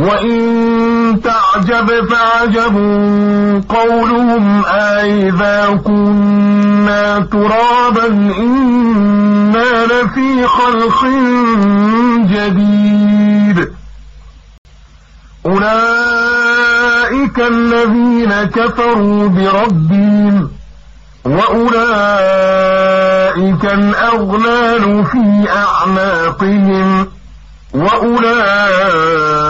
وإن تعجب فعجب قولهم أئذا كنا ترابا إنا لفي خلق جديد أولئك الذين كفروا بربهم وأولئك الأغلال في أعناقهم وأولئك